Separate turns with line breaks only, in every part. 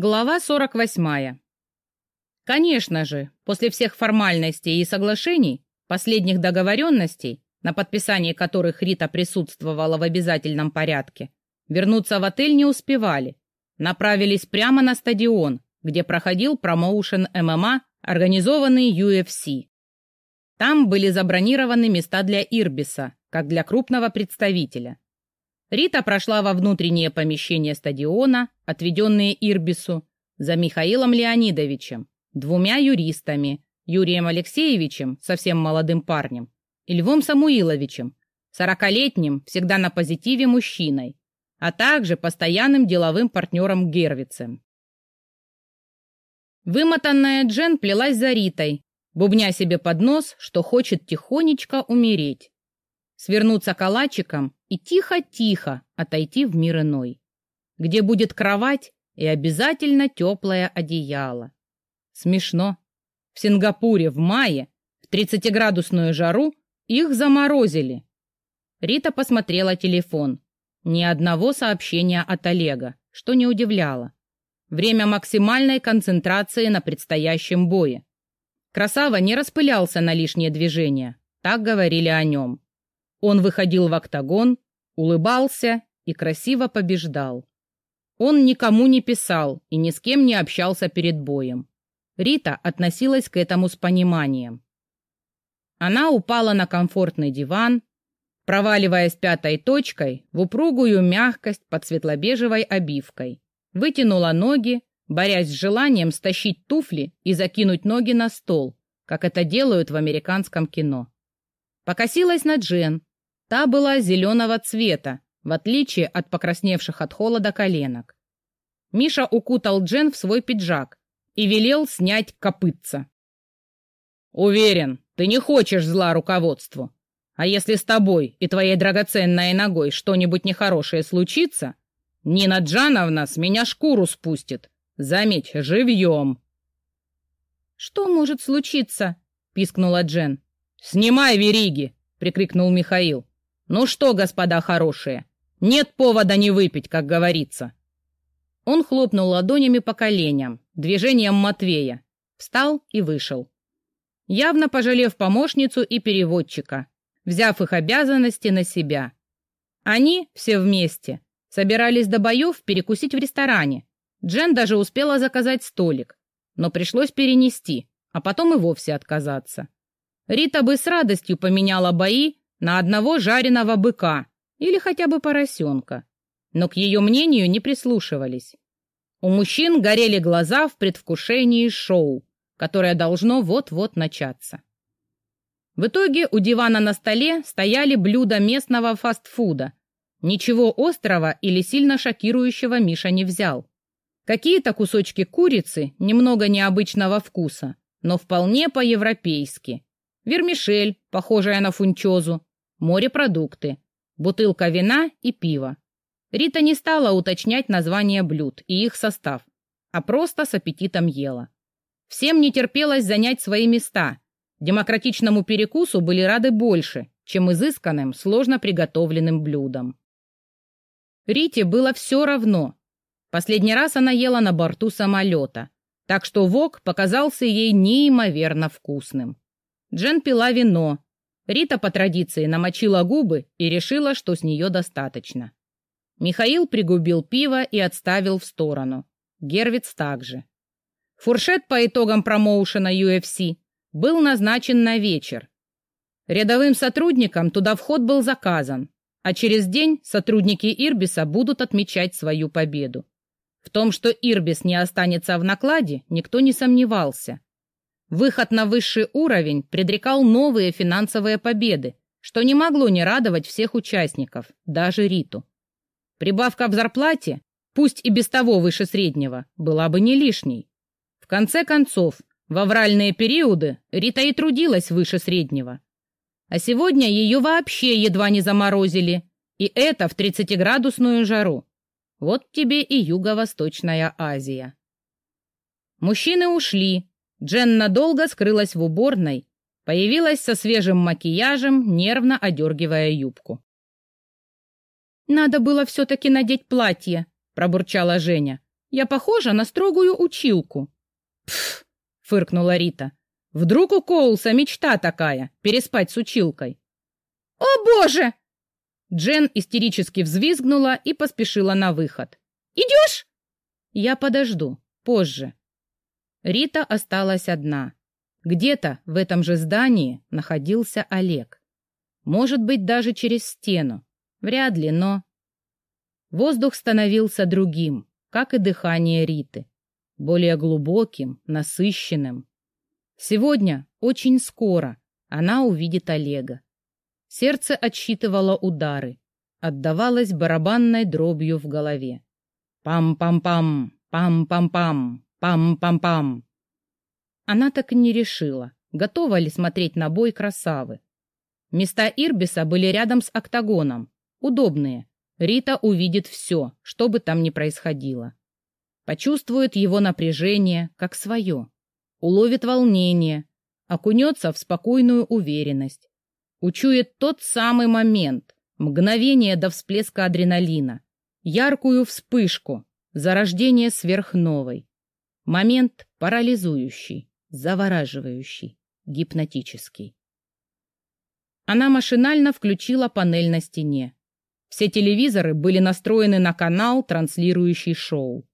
Глава 48. Конечно же, после всех формальностей и соглашений, последних договоренностей, на подписании которых Рита присутствовала в обязательном порядке, вернуться в отель не успевали. Направились прямо на стадион, где проходил промоушен ММА, организованный UFC. Там были забронированы места для Ирбиса, как для крупного представителя. Рита прошла во внутреннее помещение стадиона, отведенные Ирбису, за Михаилом Леонидовичем, двумя юристами, Юрием Алексеевичем, совсем молодым парнем, и Львом Самуиловичем, сорокалетним, всегда на позитиве мужчиной, а также постоянным деловым партнером Гервицем. Вымотанная Джен плелась за Ритой, бубня себе под нос, что хочет тихонечко умереть свернуться калачиком и тихо-тихо отойти в мир иной, где будет кровать и обязательно теплое одеяло. Смешно. В Сингапуре в мае в 30-градусную жару их заморозили. Рита посмотрела телефон. Ни одного сообщения от Олега, что не удивляло. Время максимальной концентрации на предстоящем бое. Красава не распылялся на лишние движения, так говорили о нем. Он выходил в октагон, улыбался и красиво побеждал. Он никому не писал и ни с кем не общался перед боем. Рита относилась к этому с пониманием. Она упала на комфортный диван, проваливаясь пятой точкой в упругую мягкость под светло-бежевой обивкой. Вытянула ноги, борясь с желанием стащить туфли и закинуть ноги на стол, как это делают в американском кино. Покосилась на Джен, Та была зеленого цвета, в отличие от покрасневших от холода коленок. Миша укутал Джен в свой пиджак и велел снять копытца. «Уверен, ты не хочешь зла руководству. А если с тобой и твоей драгоценной ногой что-нибудь нехорошее случится, Нина Джановна с меня шкуру спустит. Заметь, живьем!»
«Что может случиться?» — пискнула Джен.
«Снимай вериги!» — прикрикнул Михаил. «Ну что, господа хорошие, нет повода не выпить, как говорится». Он хлопнул ладонями по коленям, движением Матвея, встал и вышел. Явно пожалев помощницу и переводчика, взяв их обязанности на себя. Они, все вместе, собирались до боев перекусить в ресторане. Джен даже успела заказать столик, но пришлось перенести, а потом и вовсе отказаться. Рита бы с радостью поменяла бои на одного жареного быка или хотя бы поросенка, но к ее мнению не прислушивались. У мужчин горели глаза в предвкушении шоу, которое должно вот-вот начаться. В итоге у дивана на столе стояли блюда местного фастфуда. Ничего острого или сильно шокирующего Миша не взял. Какие-то кусочки курицы немного необычного вкуса, но вполне по-европейски. Вермишель, похожая на фунчозу, морепродукты, бутылка вина и пива. Рита не стала уточнять названия блюд и их состав, а просто с аппетитом ела. Всем не терпелось занять свои места. Демократичному перекусу были рады больше, чем изысканным, сложно приготовленным блюдам. Рите было все равно. Последний раз она ела на борту самолета, так что вок показался ей неимоверно вкусным. Джен пила вино, Рита по традиции намочила губы и решила, что с нее достаточно. Михаил пригубил пиво и отставил в сторону. Гервиц также. Фуршет по итогам промоушена UFC был назначен на вечер. Рядовым сотрудникам туда вход был заказан, а через день сотрудники Ирбиса будут отмечать свою победу. В том, что Ирбис не останется в накладе, никто не сомневался. Выход на высший уровень предрекал новые финансовые победы, что не могло не радовать всех участников, даже Риту. Прибавка в зарплате, пусть и без того выше среднего, была бы не лишней. В конце концов, в авральные периоды Рита и трудилась выше среднего. А сегодня ее вообще едва не заморозили, и это в 30-градусную жару. Вот тебе и Юго-Восточная Азия. Мужчины ушли, Джен надолго скрылась в уборной, появилась со свежим макияжем, нервно одергивая юбку.
«Надо было все-таки надеть платье», — пробурчала Женя.
Я похожа на строгую училку. Пф, фыркнула Рита. Вдруг у Коулса мечта такая — переспать с училкой. «О, боже!» Джен истерически взвизгнула и поспешила на выход. «Идешь?» «Я подожду. Позже». Рита осталась одна. Где-то в этом же здании находился Олег. Может быть, даже через стену. Вряд ли, но... Воздух становился другим, как и дыхание Риты. Более глубоким, насыщенным. Сегодня, очень скоро, она увидит Олега. Сердце отсчитывало удары, отдавалось барабанной дробью в голове. Пам-пам-пам, пам-пам-пам, пам-пам-пам. Она так и не решила, готова ли смотреть на бой красавы. Места Ирбиса были рядом с октагоном, удобные. Рита увидит все, что бы там ни происходило. Почувствует его напряжение, как свое. Уловит волнение, окунется в спокойную уверенность. Учует тот самый момент, мгновение до всплеска адреналина, яркую вспышку, зарождение сверхновой. Момент парализующий, завораживающий, гипнотический. Она машинально включила панель на стене. Все телевизоры были настроены на канал, транслирующий шоу.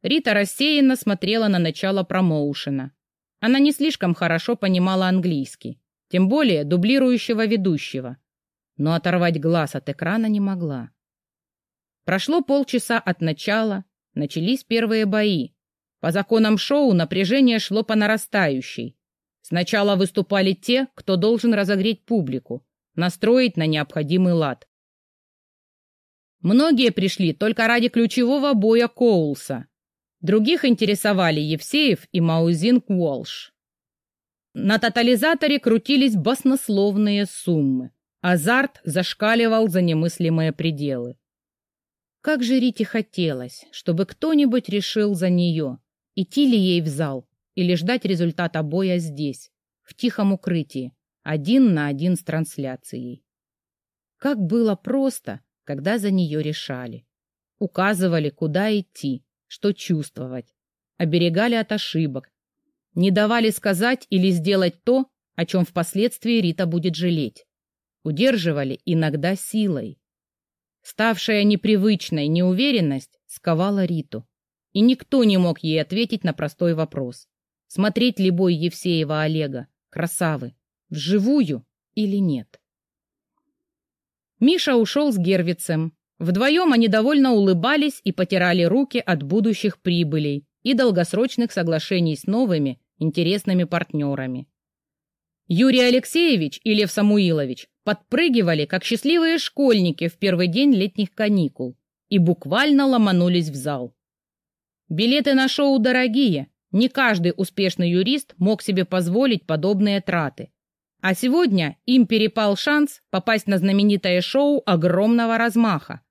Рита рассеянно смотрела на начало промоушена. Она не слишком хорошо понимала английский тем более дублирующего ведущего, но оторвать глаз от экрана не могла. Прошло полчаса от начала, начались первые бои. По законам шоу напряжение шло по нарастающей. Сначала выступали те, кто должен разогреть публику, настроить на необходимый лад. Многие пришли только ради ключевого боя Коулса. Других интересовали Евсеев и Маузин Уолш. На тотализаторе крутились баснословные суммы. Азарт зашкаливал за немыслимые пределы. Как же Рите хотелось, чтобы кто-нибудь решил за нее, идти ли ей в зал или ждать результата боя здесь, в тихом укрытии, один на один с трансляцией. Как было просто, когда за нее решали. Указывали, куда идти, что чувствовать, оберегали от ошибок, не давали сказать или сделать то, о чем впоследствии Рита будет жалеть. Удерживали иногда силой. Ставшая непривычной неуверенность сковала Риту. И никто не мог ей ответить на простой вопрос. Смотреть ли бой Евсеева Олега, красавы, вживую или нет? Миша ушел с Гервицем. Вдвоем они довольно улыбались и потирали руки от будущих прибылей и долгосрочных соглашений с новыми, интересными партнерами. Юрий Алексеевич и Лев Самуилович подпрыгивали, как счастливые школьники в первый день летних каникул, и буквально ломанулись в зал. Билеты на шоу дорогие, не каждый успешный юрист мог себе позволить подобные траты. А сегодня им перепал шанс попасть на знаменитое шоу огромного размаха.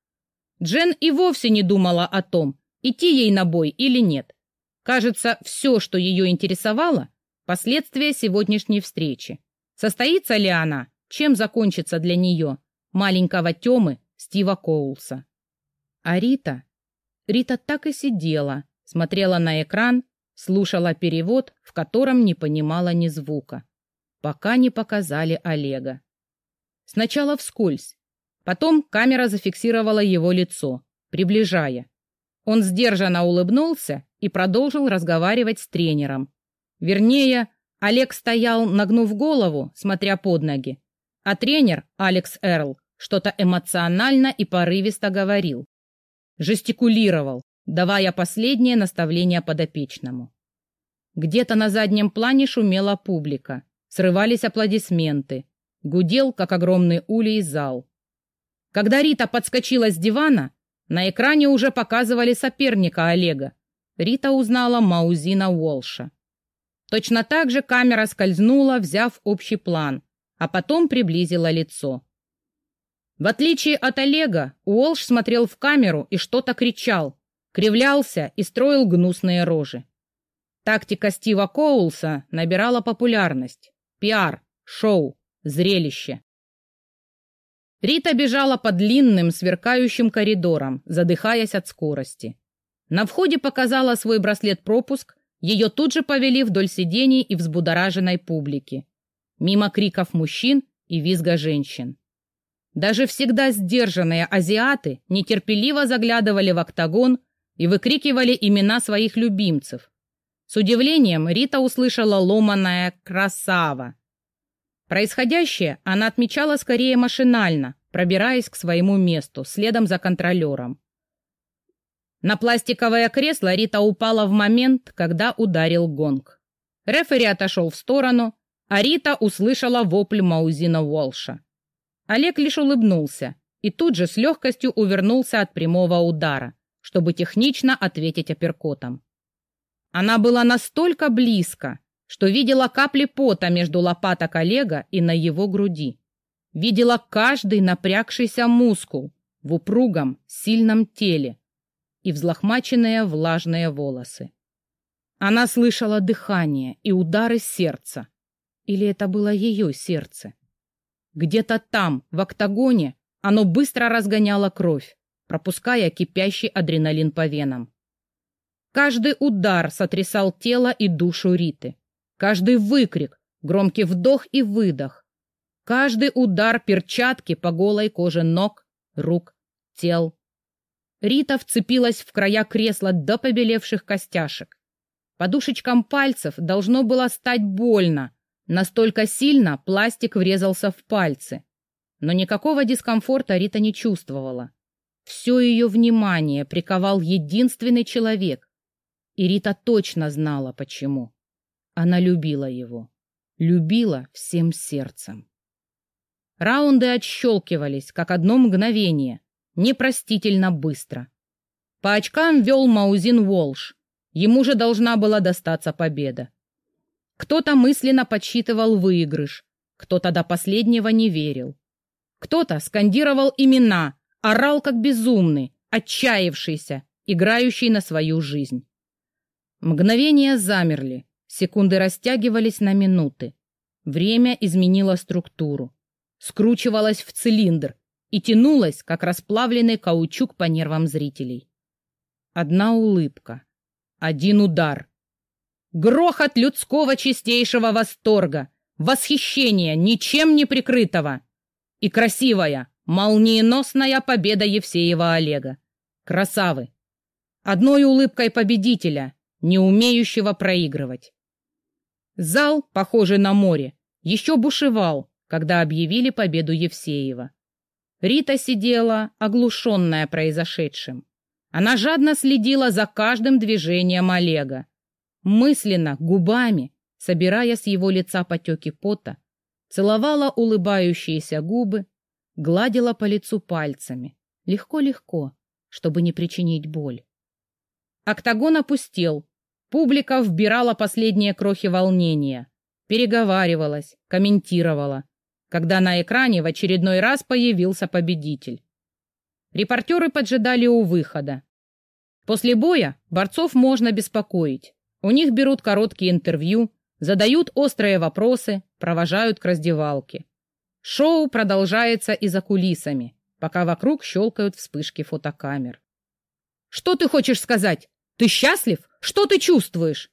Джен и вовсе не думала о том, идти ей на бой или нет. Кажется, все, что ее интересовало, последствия сегодняшней встречи. Состоится ли она, чем закончится для нее, маленького Темы Стива Коулса. А Рита? Рита так и сидела, смотрела на экран, слушала перевод, в котором не понимала ни звука, пока не показали Олега. Сначала вскользь, потом камера зафиксировала его лицо, приближая. Он сдержанно улыбнулся и продолжил разговаривать с тренером. Вернее, Олег стоял, нагнув голову, смотря под ноги, а тренер, Алекс Эрл, что-то эмоционально и порывисто говорил. Жестикулировал, давая последнее наставление подопечному. Где-то на заднем плане шумела публика, срывались аплодисменты, гудел, как огромный улей, зал. Когда Рита подскочила с дивана, на экране уже показывали соперника Олега. Рита узнала Маузина Уолша. Точно так же камера скользнула, взяв общий план, а потом приблизила лицо. В отличие от Олега, Уолш смотрел в камеру и что-то кричал, кривлялся и строил гнусные рожи. Тактика Стива Коулса набирала популярность. Пиар, шоу, зрелище. Рита бежала по длинным, сверкающим коридорам, задыхаясь от скорости. На входе показала свой браслет-пропуск, ее тут же повели вдоль сидений и взбудораженной публики. Мимо криков мужчин и визга женщин. Даже всегда сдержанные азиаты нетерпеливо заглядывали в октагон и выкрикивали имена своих любимцев. С удивлением Рита услышала ломаная «красава». Происходящее она отмечала скорее машинально, пробираясь к своему месту, следом за контролером. На пластиковое кресло Рита упала в момент, когда ударил гонг. Рефери отошел в сторону, а Рита услышала вопль Маузина Уолша. Олег лишь улыбнулся и тут же с легкостью увернулся от прямого удара, чтобы технично ответить апперкотом. Она была настолько близко, что видела капли пота между лопаток Олега и на его груди. Видела каждый напрягшийся мускул в упругом, сильном теле и взлохмаченные влажные волосы. Она слышала дыхание и удары сердца. Или это было ее сердце? Где-то там, в октагоне, оно быстро разгоняло кровь, пропуская кипящий адреналин по венам. Каждый удар сотрясал тело и душу Риты. Каждый выкрик, громкий вдох и выдох. Каждый удар перчатки по голой коже ног, рук, тел. Рита вцепилась в края кресла до побелевших костяшек. Подушечкам пальцев должно было стать больно, Настолько сильно пластик врезался в пальцы. Но никакого дискомфорта Рита не чувствовала. Все ее внимание приковал единственный человек. И Рита точно знала, почему. Она любила его. Любила всем сердцем. Раунды отщелкивались, как одно мгновение, непростительно быстро. По очкам вел Маузин Уолш. Ему же должна была достаться победа. Кто-то мысленно подсчитывал выигрыш, кто-то до последнего не верил. Кто-то скандировал имена, орал как безумный, отчаявшийся, играющий на свою жизнь. Мгновения замерли, секунды растягивались на минуты. Время изменило структуру, скручивалось в цилиндр и тянулось, как расплавленный каучук по нервам зрителей. Одна улыбка, один удар, Грохот людского чистейшего восторга, восхищения, ничем не прикрытого. И красивая, молниеносная победа Евсеева Олега. Красавы. Одной улыбкой победителя, не умеющего проигрывать. Зал, похожий на море, еще бушевал, когда объявили победу Евсеева. Рита сидела, оглушенная произошедшим. Она жадно следила за каждым движением Олега, мысленно, губами, собирая с его лица потеки пота, целовала улыбающиеся губы, гладила по лицу пальцами, легко-легко, чтобы не причинить боль. Октагон опустел, публика вбирала последние крохи волнения, переговаривалась, комментировала, когда на экране в очередной раз появился победитель. Репортеры поджидали у выхода. После боя борцов можно беспокоить. У них берут короткие интервью, задают острые вопросы, провожают к раздевалке. Шоу продолжается и за кулисами, пока вокруг щелкают вспышки фотокамер. «Что ты хочешь сказать? Ты счастлив? Что ты чувствуешь?»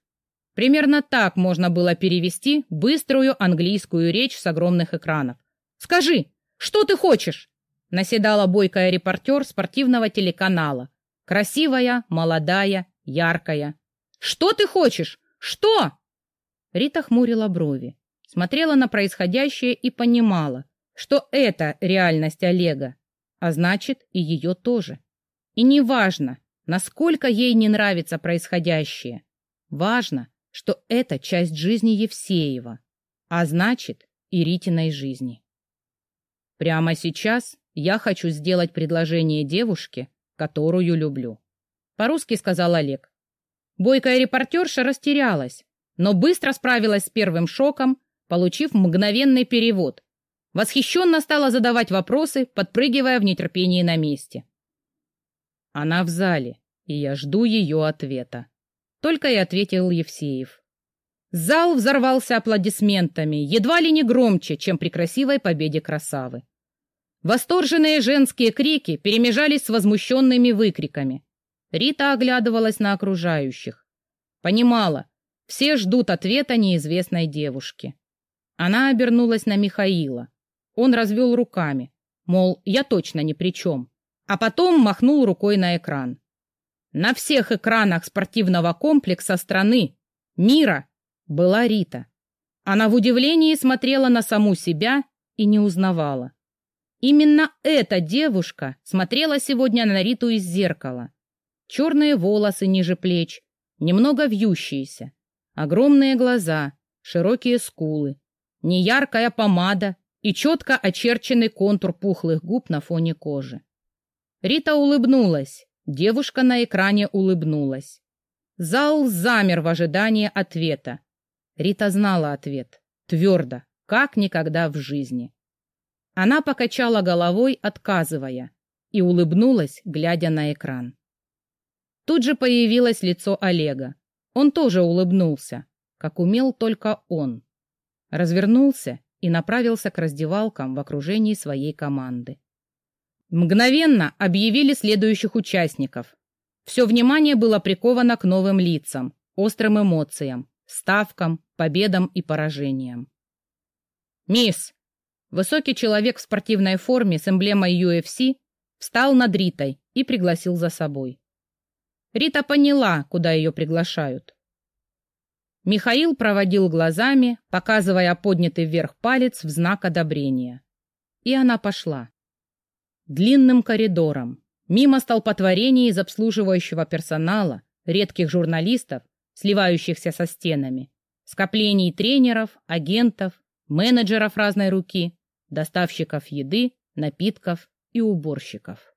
Примерно так можно было перевести быструю английскую речь с огромных экранов. «Скажи, что ты хочешь?» Наседала бойкая репортер спортивного телеканала. Красивая, молодая, яркая, что ты хочешь? Что? Рита хмурила брови, смотрела на происходящее и понимала, что это реальность Олега, а значит и ее тоже. И не важно, насколько ей не нравится происходящее. Важно, что это часть жизни Евсеева, а значит и Ритиной жизни. Прямо сейчас я хочу сделать предложение девушке, которую люблю. По-русски сказал Олег. Бойкая репортерша растерялась, но быстро справилась с первым шоком, получив мгновенный перевод. Восхищенно стала задавать вопросы, подпрыгивая в нетерпении на месте. Она в зале, и я жду ее ответа. Только и ответил Евсеев. Зал взорвался аплодисментами, едва ли не громче, чем при красивой победе красавы. Восторженные женские крики перемежались с возмущенными выкриками. Рита оглядывалась на окружающих. Понимала, все ждут ответа неизвестной девушки. Она обернулась на Михаила. Он развел руками, мол, я точно ни при чем, а потом махнул рукой на экран. На всех экранах спортивного комплекса страны, мира, была Рита. Она в удивлении смотрела на саму себя и не узнавала. Именно эта девушка смотрела сегодня на Риту из зеркала. Черные волосы ниже плеч, немного вьющиеся, огромные глаза, широкие скулы, неяркая помада и четко очерченный контур пухлых губ на фоне кожи. Рита улыбнулась, девушка на экране улыбнулась. Зал замер в ожидании ответа. Рита знала ответ, твердо, как никогда в жизни. Она покачала головой, отказывая, и улыбнулась, глядя на экран. Тут же появилось лицо Олега. Он тоже улыбнулся, как умел только он. Развернулся и направился к раздевалкам в окружении своей команды. Мгновенно объявили следующих участников. Все внимание было приковано к новым лицам, острым эмоциям, ставкам, победам и поражениям. «Мисс, Высокий человек в спортивной форме с эмблемой UFC встал над Ритой и пригласил за собой. Рита поняла, куда ее приглашают. Михаил проводил глазами, показывая поднятый вверх палец в знак одобрения. И она пошла. Длинным коридором, мимо столпотворений из обслуживающего персонала, редких журналистов, сливающихся со стенами, скоплений тренеров, агентов, менеджеров разной руки, доставщиков еды, напитков и уборщиков.